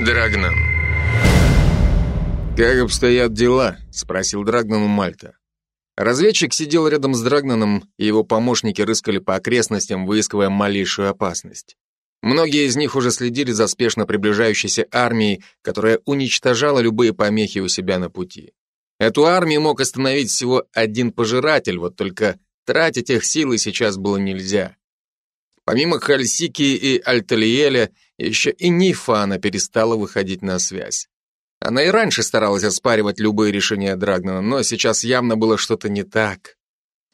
Драгнан. «Как обстоят дела?» — спросил Драгнан у Мальта. Разведчик сидел рядом с Драгнаном, и его помощники рыскали по окрестностям, выискивая малейшую опасность. Многие из них уже следили за спешно приближающейся армией, которая уничтожала любые помехи у себя на пути. Эту армию мог остановить всего один пожиратель, вот только тратить их силы сейчас было нельзя. Помимо Хальсики и Альталиеля, еще и Нифана перестала выходить на связь. Она и раньше старалась оспаривать любые решения Драгнана, но сейчас явно было что-то не так.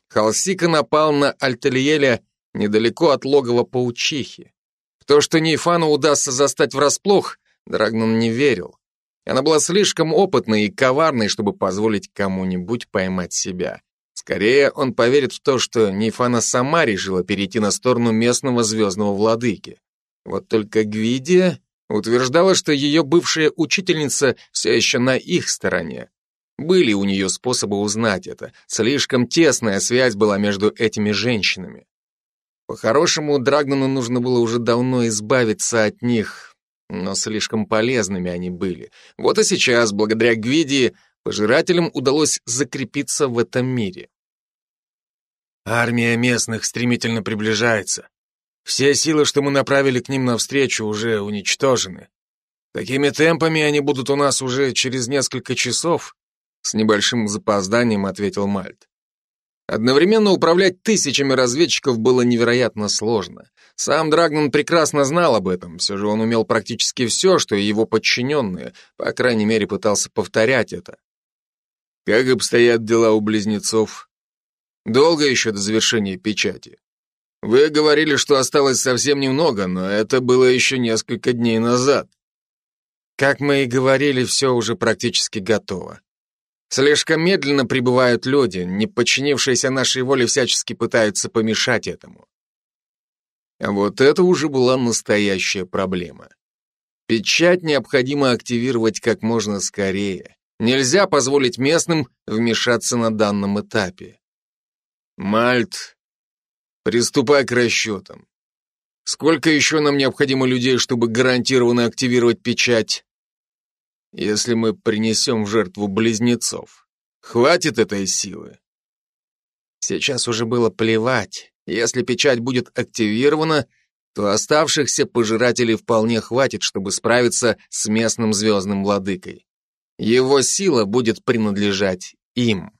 Халсика напал на Альталиеля недалеко от логова паучихи. В то, что Нейфану удастся застать врасплох, Драгнан не верил. Она была слишком опытной и коварной, чтобы позволить кому-нибудь поймать себя. Скорее, он поверит в то, что Нейфана сама решила перейти на сторону местного звездного владыки. Вот только Гвидия утверждала, что ее бывшая учительница все еще на их стороне. Были у нее способы узнать это. Слишком тесная связь была между этими женщинами. По-хорошему, Драгнану нужно было уже давно избавиться от них, но слишком полезными они были. Вот и сейчас, благодаря Гвидии, пожирателям удалось закрепиться в этом мире. Армия местных стремительно приближается. Все силы, что мы направили к ним навстречу, уже уничтожены. Такими темпами они будут у нас уже через несколько часов, с небольшим запозданием ответил Мальт. Одновременно управлять тысячами разведчиков было невероятно сложно. Сам Драгнан прекрасно знал об этом, все же он умел практически все, что и его подчиненные, по крайней мере пытался повторять это. Как обстоят дела у близнецов? Долго еще до завершения печати? Вы говорили, что осталось совсем немного, но это было еще несколько дней назад. Как мы и говорили, все уже практически готово. Слишком медленно прибывают люди, не подчинившиеся нашей воле всячески пытаются помешать этому. А вот это уже была настоящая проблема. Печать необходимо активировать как можно скорее. Нельзя позволить местным вмешаться на данном этапе. Мальт, приступай к расчетам. Сколько еще нам необходимо людей, чтобы гарантированно активировать печать? если мы принесем в жертву близнецов. Хватит этой силы? Сейчас уже было плевать. Если печать будет активирована, то оставшихся пожирателей вполне хватит, чтобы справиться с местным звездным владыкой. Его сила будет принадлежать им.